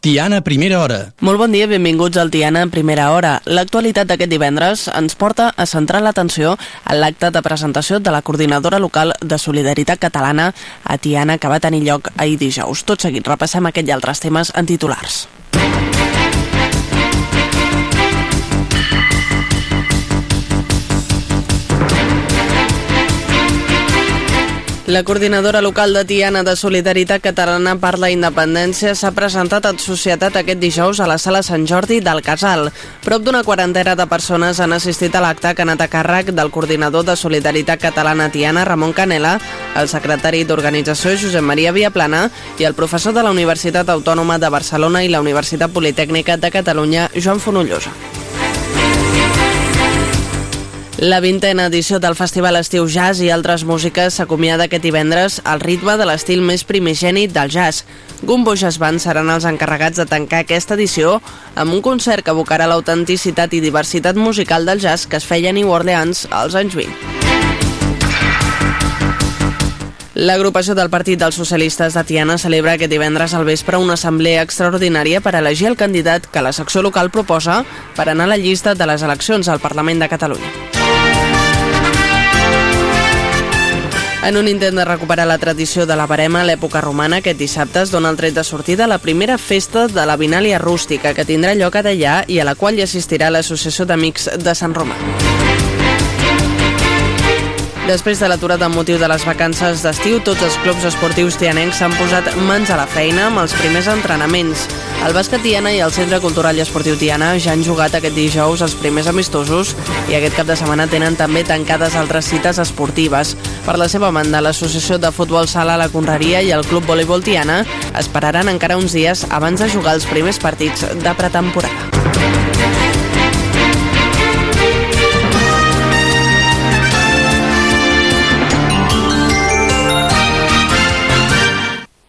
Tiana, primera hora. Molt bon dia, benvinguts al Tiana Primera Hora. L'actualitat d'aquest divendres ens porta a centrar l'atenció en l'acte de presentació de la coordinadora local de Solidaritat Catalana a Tiana que va tenir lloc ahir dijous. Tot seguit repassem aquest i altres temes en titulars. La coordinadora local de Tiana de Solidaritat Catalana per la Independència s'ha presentat en societat aquest dijous a la sala Sant Jordi del Casal. Prop d'una quarantena de persones han assistit a l'acte que ha anat a càrrec del coordinador de Solidaritat Catalana Tiana, Ramon Canela, el secretari d'Organització Josep Maria Viaplana i el professor de la Universitat Autònoma de Barcelona i la Universitat Politècnica de Catalunya, Joan Fonollosa. La vintena edició del Festival Estiu Jazz i altres músiques s'acomiada aquest divendres al ritme de l'estil més primigènit del jazz. Gumbo Jazz Band seran els encarregats de tancar aquesta edició amb un concert que evocarà l'autenticitat i diversitat musical del jazz que es feia a New Orleans als anys 20. L'agrupació del Partit dels Socialistes de Tiana celebra aquest divendres al vespre una assemblea extraordinària per elegir el candidat que la secció local proposa per anar a la llista de les eleccions al Parlament de Catalunya. En un intent de recuperar la tradició de la barema a l'època romana, aquest dissabte es dona el tret de sortida a la primera festa de la Vinàlia Rústica, que tindrà lloc a Deià i a la qual hi assistirà l'Associació d'Amics de Sant Romà. Després de l'aturada amb motiu de les vacances d'estiu, tots els clubs esportius tianencs s'han posat mans a la feina amb els primers entrenaments. El bàsquet Tiana i el Centre Cultural i Esportiu Tiana ja han jugat aquest dijous els primers amistosos i aquest cap de setmana tenen també tancades altres cites esportives. Per la seva banda, l'Associació de Futbol Sala La Conreria i el Club Voleibol Tiana esperaran encara uns dies abans de jugar els primers partits de pretemporada.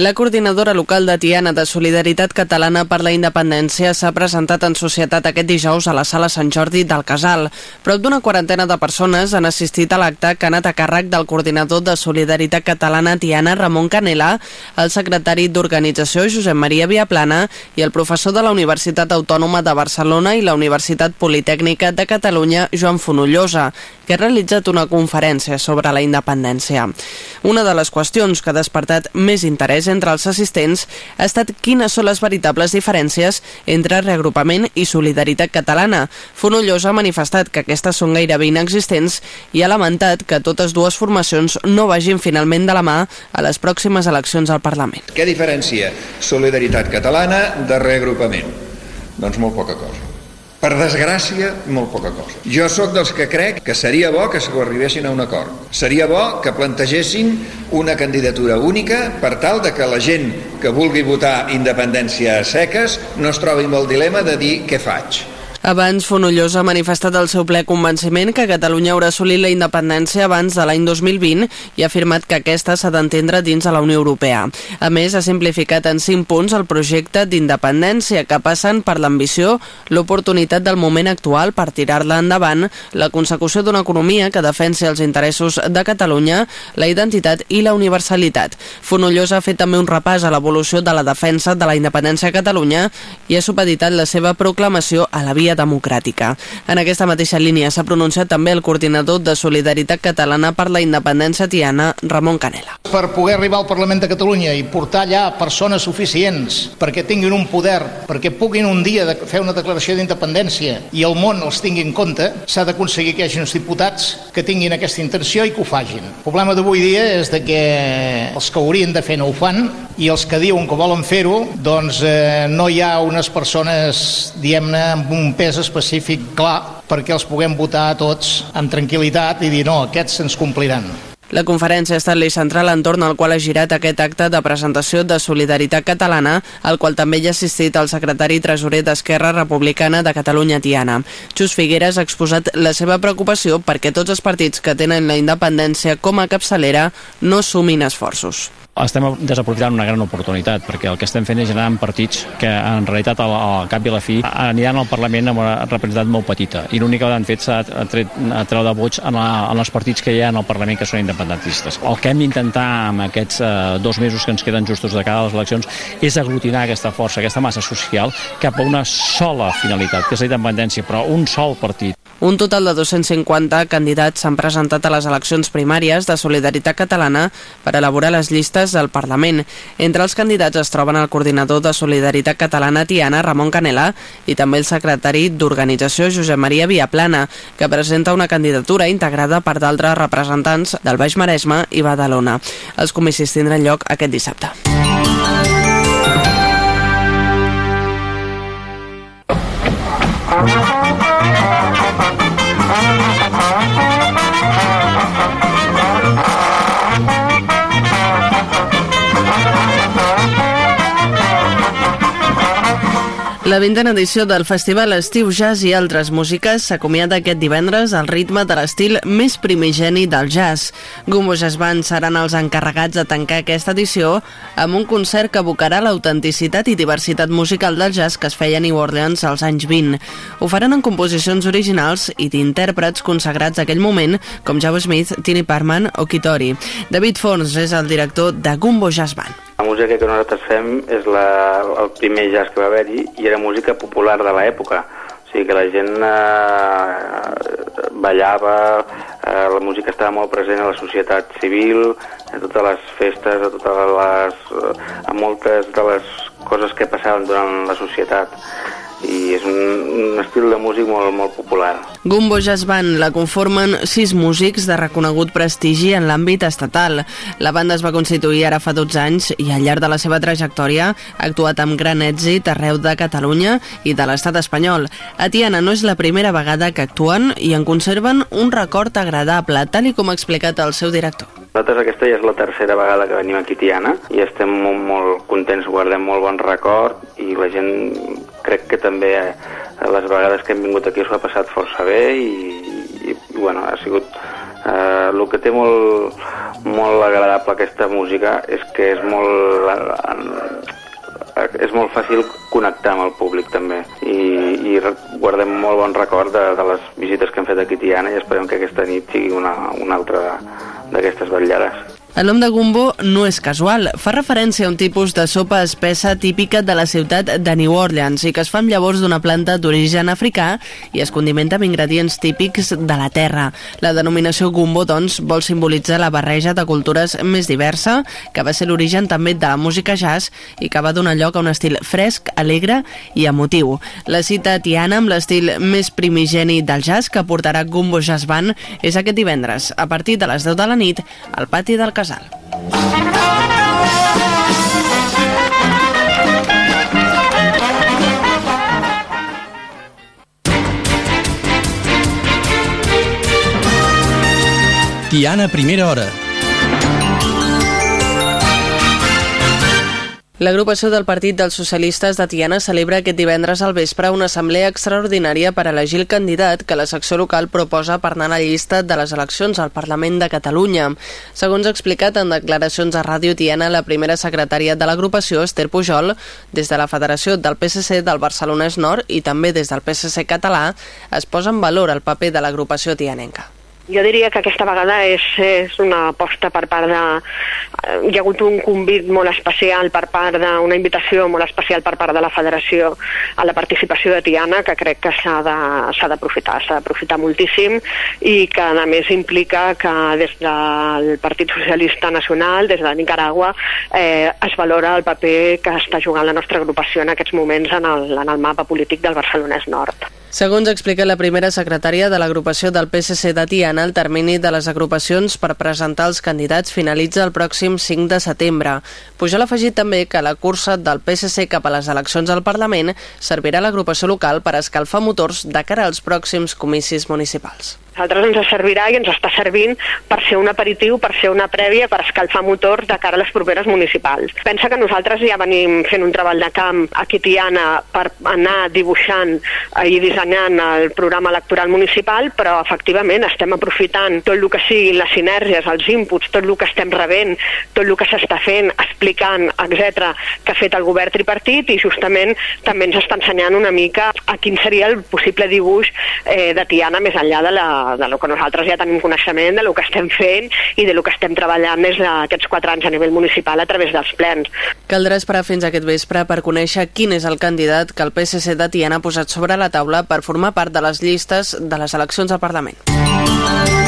La coordinadora local de Tiana de Solidaritat Catalana per la Independència s'ha presentat en societat aquest dijous a la sala Sant Jordi del Casal. Prop d'una quarantena de persones han assistit a l'acte que ha anat a càrrec del coordinador de Solidaritat Catalana Tiana, Ramon Canela, el secretari d'Organització Josep Maria Viaplana i el professor de la Universitat Autònoma de Barcelona i la Universitat Politècnica de Catalunya, Joan Fonollosa, que ha realitzat una conferència sobre la independència. Una de les qüestions que ha despertat més interès entre els assistents ha estat quines són les veritables diferències entre reagrupament i solidaritat catalana. Fonollosa ha manifestat que aquestes són gairebé inexistents i ha lamentat que totes dues formacions no vagin finalment de la mà a les pròximes eleccions al Parlament. Què diferencia solidaritat catalana de reagrupament? Doncs molt poca cosa. Per desgràcia, molt poca cosa. Jo sóc dels que crec que seria bo que s'ho arribessin a un acord. Seria bo que plantegessin una candidatura única per tal de que la gent que vulgui votar independència a seques no es trobi amb el dilema de dir què faig. Abans, Fonollosa ha manifestat el seu ple convenciment que Catalunya haurà assolit la independència abans de l'any 2020 i ha afirmat que aquesta s'ha d'entendre dins de la Unió Europea. A més, ha simplificat en cinc punts el projecte d'independència que passen per l'ambició, l'oportunitat del moment actual per tirar-la endavant, la consecució d'una economia que defensi els interessos de Catalunya, la identitat i la universalitat. Fonollosa ha fet també un repàs a l'evolució de la defensa de la independència a Catalunya i ha supeditat la seva proclamació a la via via democràtica. En aquesta mateixa línia s'ha pronunciat també el coordinador de Solidaritat Catalana per la Independència Tiana, Ramon Canela. Per poder arribar al Parlament de Catalunya i portar allà persones suficients perquè tinguin un poder, perquè puguin un dia fer una declaració d'independència i el món els tingui en compte, s'ha d'aconseguir que hi hagi uns diputats que tinguin aquesta intenció i que ho fagin. El problema d'avui dia és de que els que haurien de fer no ho fan i els que diuen que volen fer-ho, doncs eh, no hi ha unes persones, diguem-ne, amb un pes específic clar perquè els puguem votar tots amb tranquil·litat i dir no, aquests se'ns compliran. La conferència ha estat l'eix central entorn al qual ha girat aquest acte de presentació de Solidaritat Catalana, al qual també hi ha assistit el secretari i tresorer d'Esquerra Republicana de Catalunya Tiana. Xus Figueres ha exposat la seva preocupació perquè tots els partits que tenen la independència com a capçalera no sumin esforços. Estem desaprofitant una gran oportunitat, perquè el que estem fent és generar partits que en realitat al, al cap i a la fi aniran al Parlament amb una representativitat molt petita i l'únic que han fet s'ha tret, treu de vots en, la, en els partits que hi ha en el Parlament que són independentistes. El que hem d'intentar amb aquests eh, dos mesos que ens queden justos de cara a les eleccions és aglutinar aquesta força, aquesta massa social cap a una sola finalitat, que és la independència, però un sol partit. Un total de 250 candidats s'han presentat a les eleccions primàries de Solidaritat Catalana per elaborar les llistes del Parlament. Entre els candidats es troben el coordinador de Solidaritat Catalana Tiana, Ramon Canela, i també el secretari d'Organització Josep Maria Viaplana, que presenta una candidatura integrada per d'altres representants del Baix Maresme i Badalona. Els comicis tindran lloc aquest dissabte. La vintena edició del Festival Estiu Jazz i altres músiques s'acomiada aquest divendres al ritme de l'estil més primigeni del jazz. Gumbo Jazz Band seran els encarregats de tancar aquesta edició amb un concert que evocarà l'autenticitat i diversitat musical del jazz que es feia a New Orleans als anys 20. Ho faran en composicions originals i d'intèrprets consagrats d'aquell moment, com Joe Smith, Tini Parman o Kitori. David Fons és el director de Gumbo Jazz Band. La música que nosaltres fem és la, el primer jazz que va haver-hi i era música popular de l'època. O sigui que la gent eh, ballava, eh, la música estava molt present a la societat civil, a totes les festes, a totes les, a moltes de les coses que passaven durant la societat i és un, un estil de músic molt, molt popular. Gumbo Jazz Band la conformen sis músics de reconegut prestigi en l'àmbit estatal. La banda es va constituir ara fa 12 anys i al llarg de la seva trajectòria ha actuat amb gran èxit arreu de Catalunya i de l'estat espanyol. A Tiana no és la primera vegada que actuen i en conserven un record agradable, tal i com ha explicat el seu director. Nosaltres aquesta ja és la tercera vegada que venim aquí a Tiana i estem molt, molt contents, guardem molt bon record i la gent crec que també eh, les vegades que hem vingut aquí s'ho ha passat força bé i, i, bueno, ha sigut eh, el que té molt, molt agradable aquesta música és que és molt eh, és molt fàcil connectar amb el públic també i, i guardem molt bon record de, de les visites que hem fet aquí a Tiana i esperem que aquesta nit sigui una, una altra d'aquestes vetllades. El nom de gumbo no és casual. Fa referència a un tipus de sopa espessa típica de la ciutat de New Orleans i que es fa amb llavors d'una planta d'origen africà i es condimenta amb ingredients típics de la terra. La denominació gumbo, doncs, vol simbolitzar la barreja de cultures més diversa, que va ser l'origen també de la música jazz i que va donar lloc a un estil fresc, alegre i emotiu. La cita Tiana amb l'estil més primigeni del jazz que portarà Gumbo Jazz Band és aquest divendres, a partir de les 10 de la nit, al pati del casal. Tiana, primera hora. L'agrupació del Partit dels Socialistes de Tiana celebra aquest divendres al vespre una assemblea extraordinària per elegir el candidat que la secció local proposa per anar a la llista de les eleccions al Parlament de Catalunya. Segons ha explicat en declaracions a Ràdio Tiana la primera secretària de l'agrupació, Esther Pujol, des de la Federació del PSC del Barcelonès Nord i també des del PSC català, es posa en valor el paper de l'agrupació tianenca. Jo diria que aquesta vegada és, és una aposta per part de... Eh, hi ha hagut un convit molt especial per part d'una invitació molt especial per part de la federació a la participació de Tiana, que crec que s'ha d'aprofitar, s'ha d'aprofitar moltíssim i que a més implica que des del Partit Socialista Nacional, des de Nicaragua, eh, es valora el paper que està jugant la nostra agrupació en aquests moments en el, en el mapa polític del Barcelonès Nord. Segons explica la primera secretària de l'agrupació del PSC de Tiana, el termini de les agrupacions per presentar els candidats finalitza el pròxim 5 de setembre. Pujol ha afegit també que la cursa del PSC cap a les eleccions al Parlament servirà a l'agrupació local per escalfar motors de cara als pròxims comicis municipals. Nosaltres ens servirà i ens està servint per ser un aperitiu, per ser una prèvia, per escalfar motors de cara a les properes municipals. Pensa que nosaltres ja venim fent un treball de camp a Tiana per anar dibuixant i dissenyant el programa electoral municipal, però efectivament estem aprofitant tot el que siguin les sinergies, els inputs, tot el que estem rebent, tot el que s'està fent, explicant, etc que ha fet el govern tripartit i justament també ens està ensenyant una mica a quin seria el possible dibuix eh, de Tiana més enllà de, la, de lo que nosaltres ja tenim coneixement, de lo que estem fent i de lo que estem treballant des d'aquests quatre anys a nivell municipal a través dels plens. Caldrà esperar fins aquest vespre per conèixer quin és el candidat que el PSC de Tiana ha posat sobre la taula per formar part de les llistes de les eleccions al Parlament.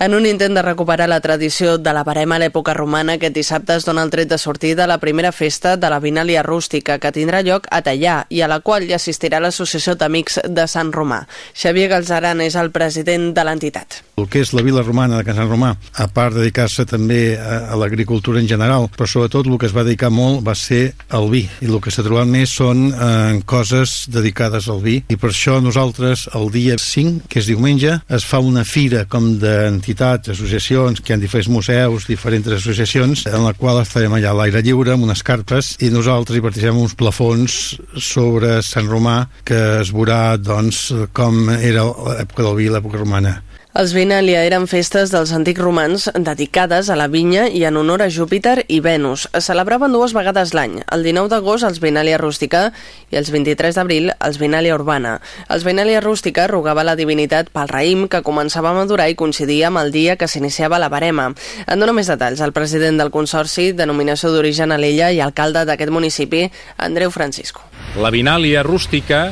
En un intent de recuperar la tradició de la barema a l'època romana, aquest dissabte es dona el tret de sortida a la primera festa de la Vinàlia Rústica, que tindrà lloc a Tallà i a la qual hi assistirà l'Associació d'Amics de Sant Romà. Xavier Galzaran és el president de l'entitat. El que és la vila romana de Can Sant Romà, a part de dedicar-se també a, a l'agricultura en general, però sobretot el que es va dedicar molt va ser al vi. I el que s'ha trobat més són eh, coses dedicades al vi. I per això nosaltres, el dia 5, que és diumenge, es fa una fira com d'entitat entitats, associacions, que hi ha diferents museus, diferents associacions, en la qual estarem allà a l'aire lliure, amb unes carpes, i nosaltres hi participem uns plafons sobre Sant Romà, que es veurà, doncs, com era l'època del vi, l'època romana. Els Vinàlia eren festes dels antics romans dedicades a la vinya i en honor a Júpiter i Venus. Es celebraven dues vegades l'any, el 19 d'agost els Vinàlia Rústica i els 23 d'abril els Vinàlia Urbana. Els Vinàlia Rústica rogava la divinitat pel raïm que començava a madurar i coincidia amb el dia que s'iniciava la barema. En dona més detalls el president del Consorci, denominació d'origen a l'Ella i alcalde d'aquest municipi, Andreu Francisco. La Vinàlia Rústica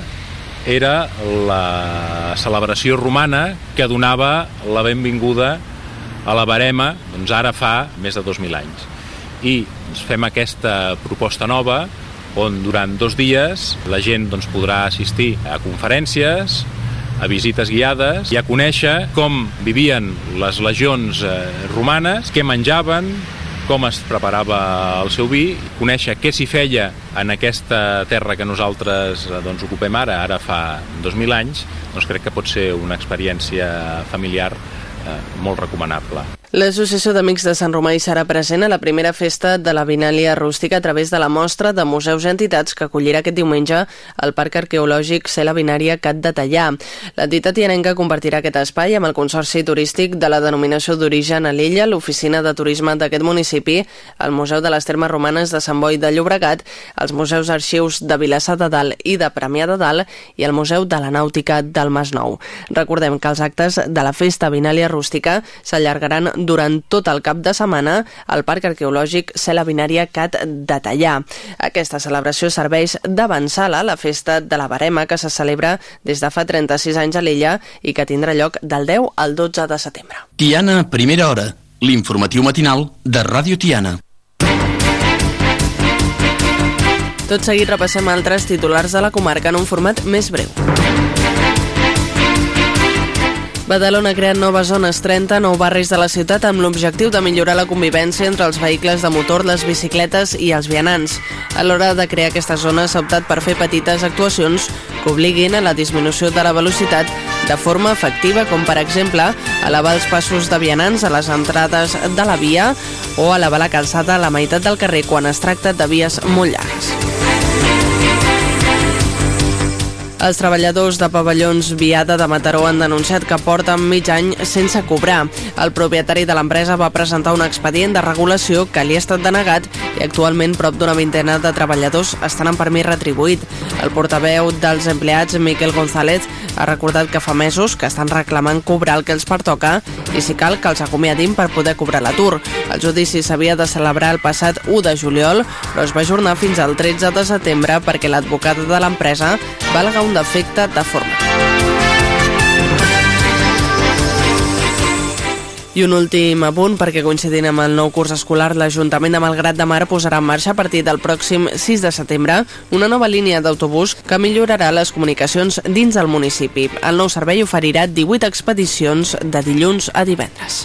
era la celebració romana que donava la benvinguda a la barema doncs ara fa més de 2.000 anys. I doncs, fem aquesta proposta nova on durant dos dies la gent doncs, podrà assistir a conferències, a visites guiades i a conèixer com vivien les legions eh, romanes, què menjaven, com es preparava el seu vi, conèixer què s'hi feia en aquesta terra que nosaltres eh, doncs, ocupem ara, ara fa 2.000 anys, doncs crec que pot ser una experiència familiar eh, molt recomanable. L'Associació d'Amics de Sant Romà hi serà present a la primera festa de la Vinàlia Rústica a través de la mostra de museus i entitats que acollirà aquest diumenge al Parc Arqueològic Cela Binària Cat de Tallà. L'entitat ianenca compartirà aquest espai amb el Consorci Turístic de la denominació d'origen a l'illa, l'Oficina de Turisme d'aquest municipi, el Museu de les Termes Romanes de Sant Boi de Llobregat, els Museus Arxius de Vilassar de Dalt i de Premià de Dalt i el Museu de la Nàutica del Masnou. Recordem que els actes de la Festa Vinàlia Rústica s'allargaran durant tot el cap de setmana al Parc Arqueològic Cela Binària Cat de Tallà. Aquesta celebració serveix d'avançala a la festa de la Barema que se celebra des de fa 36 anys a l'illa i que tindrà lloc del 10 al 12 de setembre. Tiana, primera hora. L'informatiu matinal de Ràdio Tiana. Tot seguit repassem altres titulars de la comarca en un format més breu. Badalona ha creat noves zones 30 nou barris de la ciutat amb l'objectiu de millorar la convivència entre els vehicles de motor, les bicicletes i els vianants. A l'hora de crear aquestes zones s'ha optat per fer petites actuacions que obliguin a la disminució de la velocitat de forma efectiva, com per exemple elevar els passos de vianants a les entrades de la via o elevar la calçada a la meitat del carrer quan es tracta de vies molt llargues. Els treballadors de pavellons Viada de Mataró han denunciat que porten mig any sense cobrar. El propietari de l'empresa va presentar un expedient de regulació que li ha estat denegat i actualment prop d'una vintena de treballadors estan en permís retribuït. El portaveu dels empleats, Miquel González, ha recordat que fa mesos que estan reclamant cobrar el que els pertoca i si cal que els acomiadim per poder cobrar l'atur. El judici s'havia de celebrar el passat 1 de juliol, però es va ajornar fins al 13 de setembre perquè l'advocat de l'empresa va alegar un defecte de forma. I un últim apunt, perquè coincidint amb el nou curs escolar, l'Ajuntament de Malgrat de Mar posarà en marxa a partir del pròxim 6 de setembre una nova línia d'autobús que millorarà les comunicacions dins del municipi. El nou servei oferirà 18 expedicions de dilluns a divendres.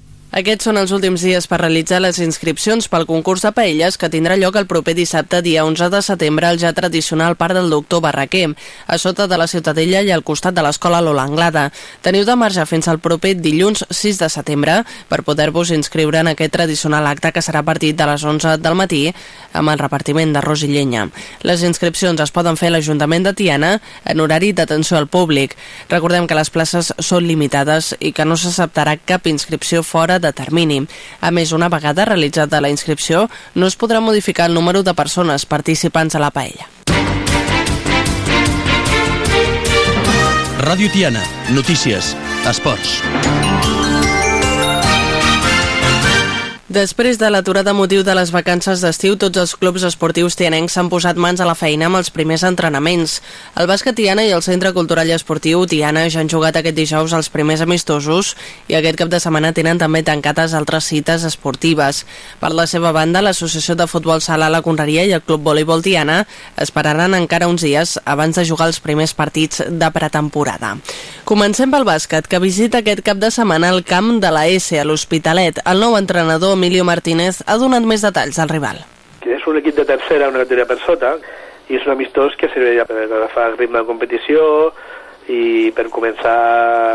Aquests són els últims dies per realitzar les inscripcions pel concurs de paelles que tindrà lloc el proper dissabte, dia 11 de setembre, al ja tradicional Parc del Doctor Barraquer, a sota de la Ciutadella i al costat de l'escola Lola Anglada. Teniu de marge fins al proper dilluns 6 de setembre per poder-vos inscriure en aquest tradicional acte que serà a partir de les 11 del matí amb el repartiment d'arròs i llenya. Les inscripcions es poden fer a l'Ajuntament de Tiana en horari d'atenció al públic. Recordem que les places són limitades i que no s'acceptarà cap inscripció fora de termini. A més, una vegada realitzada la inscripció, no es podrà modificar el número de persones participants a la paella. Ràdio Tiana. Notícies. Esports. Després de l'aturada motiu de les vacances d'estiu, tots els clubs esportius tianencs s'han posat mans a la feina amb els primers entrenaments. El bàsquet Tiana i el Centre Cultural i Esportiu Tiana ja han jugat aquest dijous els primers amistosos i aquest cap de setmana tenen també tancades altres cites esportives. Per la seva banda, l'Associació de Futbol Sala La Conreria i el Club Voleibol Tiana esperaran encara uns dies abans de jugar els primers partits de pretemporada. Comencem pel bàsquet, que visita aquest cap de setmana el camp de la S a l'Hospitalet. El nou entrenador Emilio Martínez ha donat més detalls al rival. És un equip de tercera, una categoria per sota, i és un amistós que servirà per agafar el ritme de competició i per començar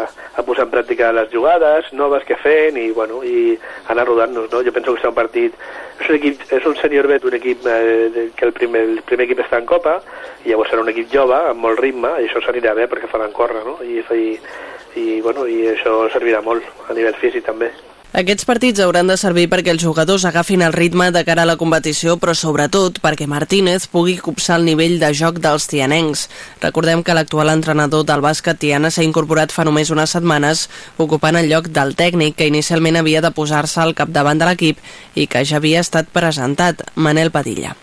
a posar en pràctica les jugades noves que fem i, bueno, i anar rodant-nos. No? Jo penso que serà un partit... És un, equip, és un senior bet, un equip eh, que el primer, el primer equip està en Copa, i llavors serà un equip jove, amb molt ritme, i això s'anirà bé perquè faran córrer, no? I, i, i, bueno, i això servirà molt a nivell físic també. Aquests partits hauran de servir perquè els jugadors agafin el ritme de cara a la competició, però sobretot perquè Martínez pugui copsar el nivell de joc dels tianencs. Recordem que l'actual entrenador del bàsquet Tiana s'ha incorporat fa només unes setmanes, ocupant el lloc del tècnic que inicialment havia de posar-se al capdavant de l'equip i que ja havia estat presentat, Manel Padilla.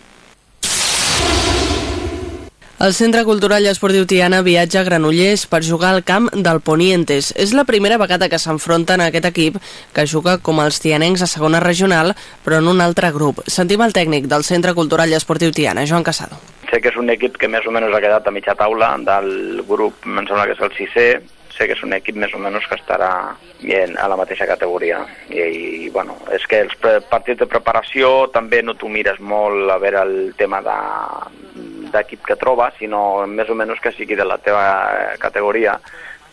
El Centre Cultural i Esportiu Tiana viatja a Granollers per jugar al camp del Ponientes. És la primera vegada que s'enfronten a aquest equip que juga com els tianencs a segona regional, però en un altre grup. Sentim el tècnic del Centre Cultural i Esportiu Tiana, Joan Casado. Sé que és un equip que més o menys ha quedat a mitja taula del grup, em sembla que és el sisè, sé que és un equip més o menys que estarà bien a la mateixa categoria i, i bueno, és que els partits de preparació també no t'ho mires molt a veure el tema de, d'equip que trobes, sinó més o menys que sigui de la teva categoria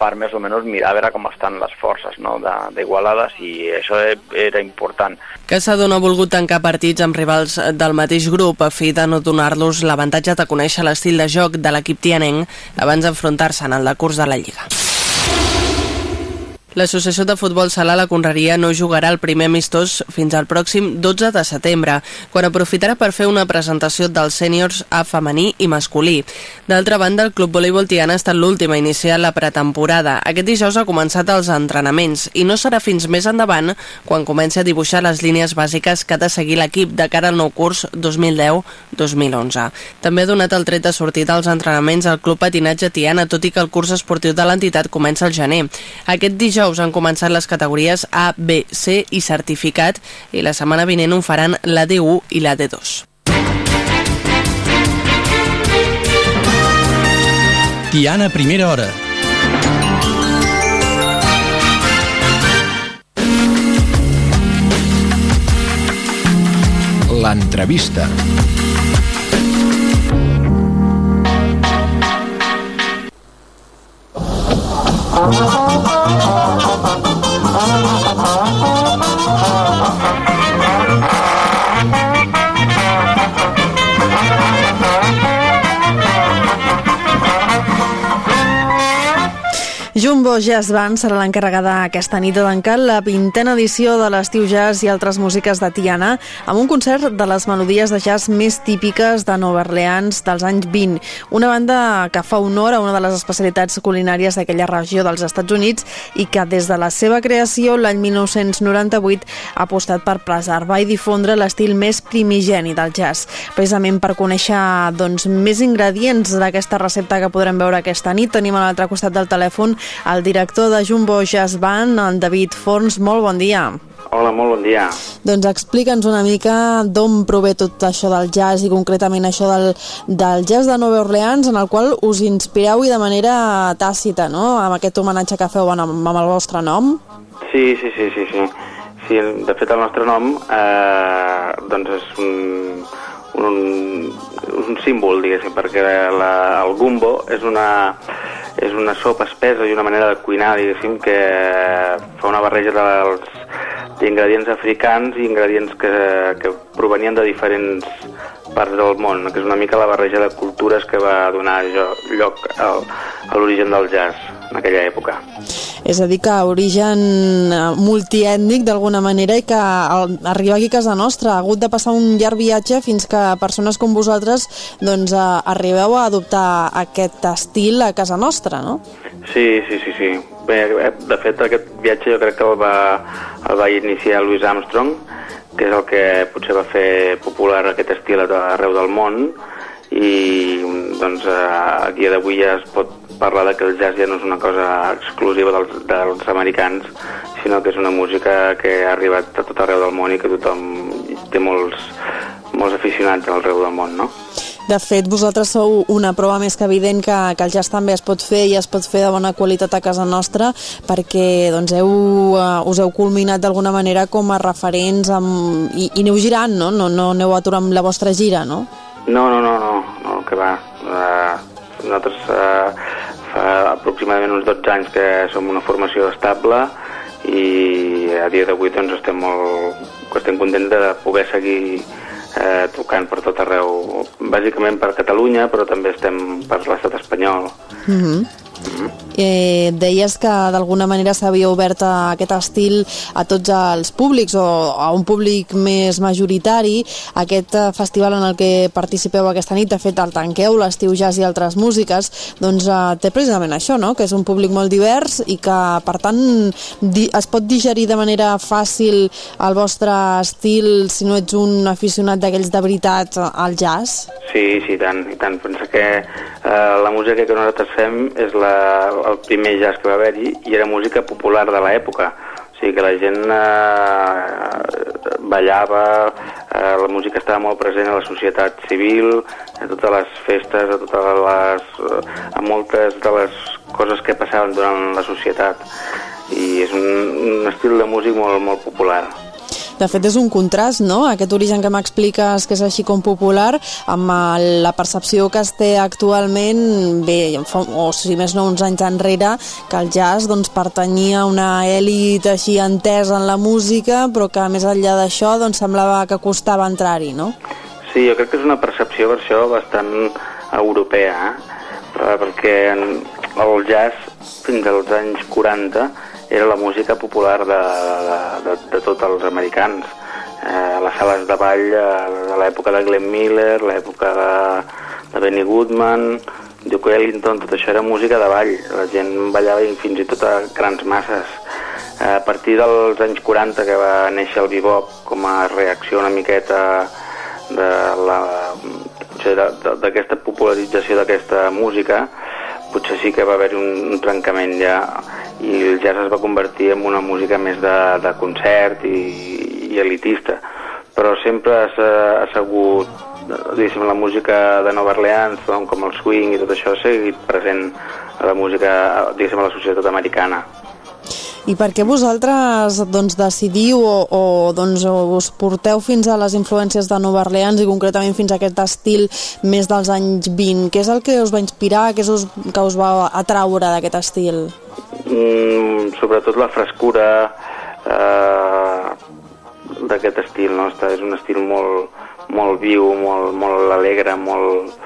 per més o menys mirar a veure com estan les forces no, d'Igualades i això era important. Casado no ha volgut tancar partits amb rivals del mateix grup a fi de no donar-los l'avantatge de conèixer l'estil de joc de l'equip tianenc abans d'enfrontar-se en el decurs de la Lliga. L'Associació de Futbol Sala La Conreria no jugarà el primer amistós fins al pròxim 12 de setembre, quan aprofitarà per fer una presentació dels sèniors a femení i masculí. D'altra banda, el Club Voleibol Tiana ha estat l'últim a iniciar la pretemporada. Aquest dijous ha començat els entrenaments i no serà fins més endavant quan comenci a dibuixar les línies bàsiques que ha de seguir l'equip de cara al nou curs 2010-2011. També ha donat el tret de sortida als entrenaments al Club Patinatge Tiana, tot i que el curs esportiu de l'entitat comença al gener. Aquest dijous dijous han començat les categories A, B, C i certificat i la setmana vinent ho faran la D1 i la D2. Tiana, primera hora. L'entrevista. Jazz Band serà l'encarregada aquesta nit de tancar la vintena edició de l'estiu jazz i altres músiques de Tiana amb un concert de les melodies de jazz més típiques de Nova Orleans dels anys 20. Una banda que fa honor a una de les especialitats culinàries d'aquella regió dels Estats Units i que des de la seva creació l'any 1998 ha apostat per preservar i difondre l'estil més primigeni del jazz. Precisament per conèixer doncs, més ingredients d'aquesta recepta que podrem veure aquesta nit tenim a l'altre costat del telèfon el el director de Jumbo Jazz Band, en David Forns. Molt bon dia. Hola, molt bon dia. Doncs explica'ns una mica d'on prové tot això del jazz i concretament això del, del jazz de Nova Orleans en el qual us inspireu i de manera tàcita, no?, amb aquest homenatge que feu amb, amb el vostre nom. Sí, sí, sí, sí, sí. Sí, de fet el nostre nom eh, doncs és un, un, un símbol, diguéssim, perquè la, el gumbo és una, és una sopa espesa i una manera de cuinar, diguéssim, que fa una barreja dels ingredients africans i ingredients que, que provenien de diferents parts del món, que és una mica la barreja de cultures que va donar lloc al, a l'origen del jazz en aquella època. És a dir, que origen eh, multiètnic d'alguna manera i que al arribar aquí a casa nostra ha hagut de passar un llarg viatge fins que persones com vosaltres doncs, eh, arribeu a adoptar aquest estil a casa nostra, no? Sí, sí, sí, sí. Bé, eh, de fet, aquest viatge jo crec que el va, el va iniciar Louis Armstrong, que és el que potser va fer popular aquest estil arreu del món, i doncs a dia d'avui ja es pot parlar de que el jazz ja no és una cosa exclusiva dels, dels americans, sinó que és una música que ha arribat a tot arreu del món i que tothom té molts, molts aficionats arreu del món, no? De fet, vosaltres sou una prova més que evident que, que el jazz també es pot fer i es pot fer de bona qualitat a casa nostra perquè doncs, heu, uh, us heu culminat d'alguna manera com a referents amb, i, i aneu girant, no? No, no aneu aturant la vostra gira, no? No, no, no, no, no que va. Uh, nosaltres uh, fa aproximadament uns 12 anys que som una formació estable i a dia d'avui doncs, estem molt estem contents de poder seguir eh, tocant per tot arreu, bàsicament per Catalunya, però també estem per l'estat espanyol. Mm -hmm. Eh, deies que d'alguna manera s'havia obert aquest estil a tots els públics o a un públic més majoritari. Aquest eh, festival en el que participeu aquesta nit, de fet el tanqueu, l'estiu jazz i altres músiques, doncs eh, té precisament això, no? que és un públic molt divers i que per tant es pot digerir de manera fàcil el vostre estil si no ets un aficionat d'aquells de veritat al jazz? Sí, sí, tant, i tant. Pensa que eh, la música que nosaltres fem és la, el primer jazz que va haver-hi i era música popular de l'època. O sigui que la gent eh, ballava, eh, la música estava molt present a la societat civil, a totes les festes, a totes les... Eh, a moltes de les coses que passaven durant la societat. I és un, un estil de músic molt, molt popular. De fet, és un contrast, no?, aquest origen que m'expliques que és així com popular, amb la percepció que es té actualment, bé, o si més no uns anys enrere, que el jazz doncs, pertanyia a una èlit així entesa en la música, però que més enllà d'això doncs, semblava que costava entrar-hi, no? Sí, jo crec que és una percepció per això bastant europea, eh? perquè el jazz fins als anys 40 era la música popular de, de, de, de tots els americans. Eh, les sales de ball eh, de l'època de Glenn Miller, l'època de, de Benny Goodman, Duke Ellington, tot això era música de ball. La gent ballava fins i tot a grans masses. Eh, a partir dels anys 40 que va néixer el bebop com a reacció una miqueta de la d'aquesta popularització d'aquesta música, potser sí que va haver un, un trencament ja i el jazz es va convertir en una música més de, de concert i, i elitista. Però sempre ha segut diguéssim, la música de Nova Orleans com el swing i tot això ha seguit present a la música diguéssim, a la societat americana i per què vosaltres doncs, decidiu o, o doncs, us porteu fins a les influències de Nova Orleans i concretament fins a aquest estil més dels anys 20? Què és el que us va inspirar, què és us, que us va atraure d'aquest estil? Mm, sobretot la frescura eh, d'aquest estil, no? és un estil molt, molt viu, molt, molt alegre, molt,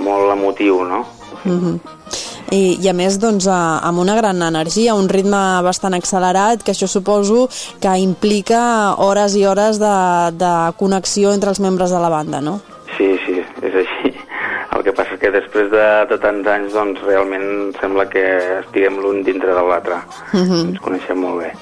molt emotiu, no? Mm -hmm. I, i a més doncs, a, amb una gran energia, un ritme bastant accelerat, que això suposo que implica hores i hores de, de connexió entre els membres de la banda, no? Sí, sí, és així. El que passa és que després de, de tants anys doncs, realment sembla que estiguem l'un dintre de l'altre. Uh -huh. Ens coneixem molt bé.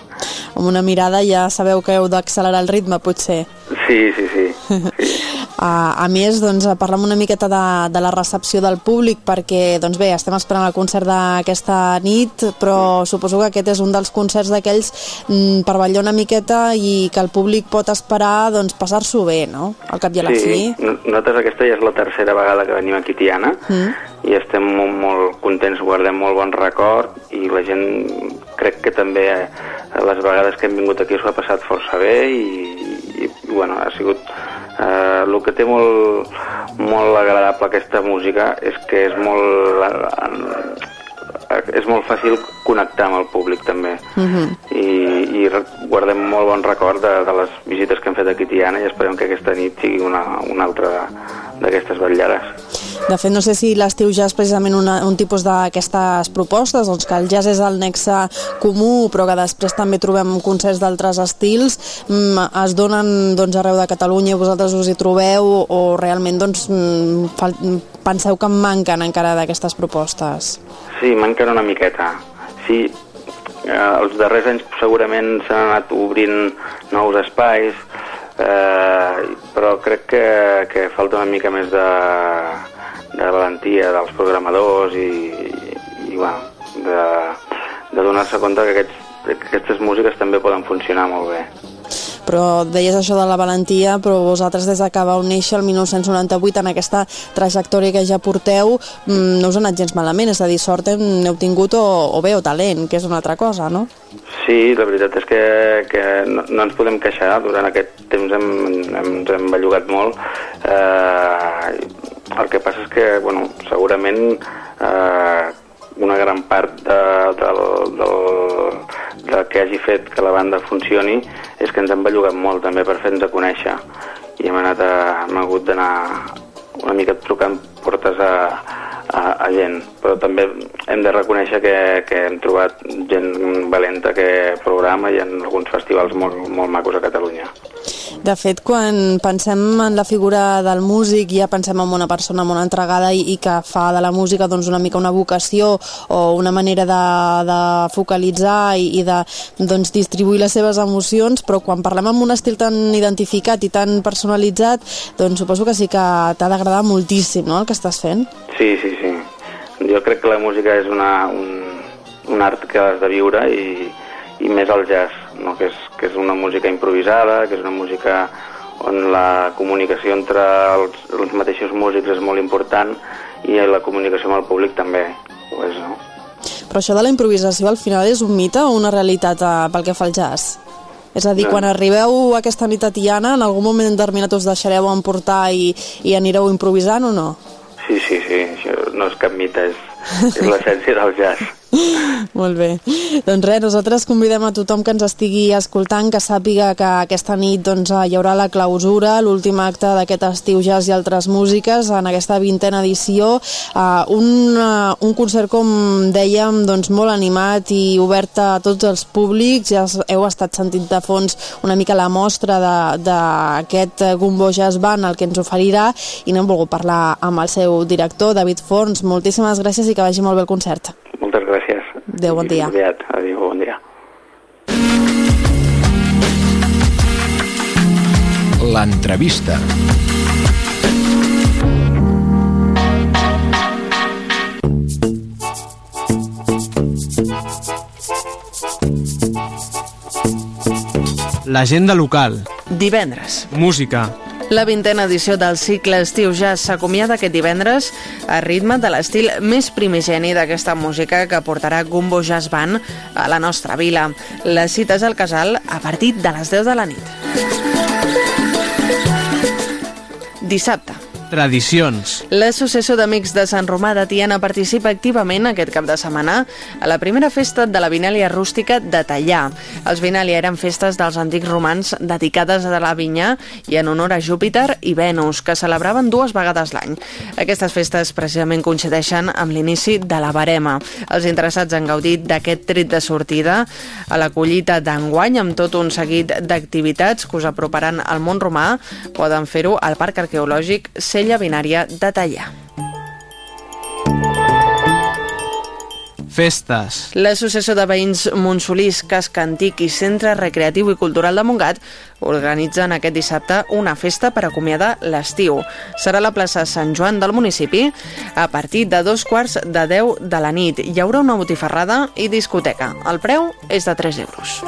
Amb una mirada ja sabeu que heu d'accelerar el ritme, potser. Sí, sí, sí. sí. A més, doncs, parlem una miqueta de, de la recepció del públic, perquè, doncs bé, estem esperant el concert d'aquesta nit, però suposo que aquest és un dels concerts d'aquells mm, per ballar una miqueta i que el públic pot esperar doncs, passar-s'ho bé, no?, al cap i a la sí, fi. no- nosaltres aquesta ja és la tercera vegada que venim aquí a Tiana Mm. i estem molt, molt contents, guardem molt bon record i la gent crec que també eh, les vegades que hem vingut aquí s'ho ha passat força bé i, i, i bueno, ha sigut eh, el que té molt, molt agradable aquesta música és que és molt eh, és molt fàcil connectar amb el públic també Mhm. i, i re- guardem molt bon record de, de les visites que hem fet aquí a Tiana i esperem que aquesta nit sigui una, una altra d'aquestes vetllades. De fet, no sé si l'estiu ja és precisament una, un tipus d'aquestes propostes, doncs que el jazz és el nexe comú, però que després també trobem concerts d'altres estils, mm, es donen doncs, arreu de Catalunya i vosaltres us hi trobeu, o realment doncs, mm, penseu que en manquen encara d'aquestes propostes? Sí, manquen una miqueta. Sí, eh, els darrers anys segurament s'han anat obrint nous espais, eh, però crec que, que falta una mica més de, de valentia dels programadors i, i, i bueno, de, de donar-se compte que, aquests, que aquestes músiques també poden funcionar molt bé. Però deies això de la valentia, però vosaltres des de que vau néixer el 1998 en aquesta trajectòria que ja porteu mm, no us ha anat gens malament, és a dir, sort n'heu tingut o, o bé, o talent, que és una altra cosa, no? Sí, la veritat és que, que no, no ens podem queixar. Durant aquest temps hem, hem, ens hem bellugat molt. Eh, el que passa és que, bueno, segurament eh, una gran part de, del, del, del que hagi fet que la banda funcioni és que ens hem bellugat molt també per fer-nos conèixer. I hem, anat a, hem hagut d'anar una mica trucant portes a, a, a gent, però també hem de reconèixer que, que hem trobat gent valenta que programa i en alguns festivals molt, molt macos a Catalunya. De fet, quan pensem en la figura del músic, ja pensem en una persona molt entregada i, i que fa de la música doncs, una mica una vocació o una manera de, de focalitzar i, i de doncs, distribuir les seves emocions, però quan parlem amb un estil tan identificat i tan personalitzat, doncs suposo que sí que t'ha d'agradar moltíssim no, el estàs fent. Sí, sí, sí. Jo crec que la música és una, un, un art que has de viure i, i més el jazz, no? que, és, que és una música improvisada, que és una música on la comunicació entre els, els mateixos músics és molt important i la comunicació amb el públic també ho és, no? Però això de la improvisació al final és un mite o una realitat eh, pel que fa al jazz? És a dir, No. quan arribeu aquesta nit a Tiana, en algun moment determinat us deixareu emportar i, i anireu improvisant o no? Sí, sí, sí, això no és cap mite, és, és l'essència del jazz. Molt bé. Doncs res, nosaltres convidem a tothom que ens estigui escoltant que sàpiga que aquesta nit doncs, hi haurà la clausura, l'últim acte d'aquest estiu jazz i altres músiques en aquesta vintena edició. Uh, un, uh, un concert, com dèiem, doncs, molt animat i obert a tots els públics. Ja heu estat sentint de fons una mica la mostra d'aquest Gumbo Jazz Band, el que ens oferirà, i n'hem volgut parlar amb el seu director, David Forns. Moltíssimes gràcies i que vagi molt bé el concert. Moltes gràcies. Adéu, bon dia. Adéu, bon dia. L'entrevista. L'agenda local. Divendres. Música. La vintena edició del cicle Estiu Jazz s'acomiada aquest divendres a ritme de l'estil més primigeni d'aquesta música que portarà Gumbo Jazz Band a la nostra vila. La cita és al casal a partir de les 10 de la nit. Dissabte. Tradicions. L'Associació d'Amics de Sant Romà de Tiana participa activament aquest cap de setmana a la primera festa de la Vinàlia rústica de Tallà. Els Vinàlia eren festes dels antics romans dedicades a la vinya i en honor a Júpiter i Venus, que celebraven dues vegades l'any. Aquestes festes precisament coincideixen amb l'inici de la barema. Els interessats han gaudit d'aquest tret de sortida a la collita d'enguany amb tot un seguit d'activitats que us aproparan al món romà. Poden fer-ho al Parc Arqueològic Sella Binària de Tallà. Festes. L'Associació de Veïns Montsolís, Casc Antic i Centre Recreatiu i Cultural de Montgat organitzen aquest dissabte una festa per acomiadar l'estiu. Serà a la plaça Sant Joan del municipi a partir de dos quarts de 10 de la nit. Hi haurà una botifarrada i discoteca. El preu és de 3 euros.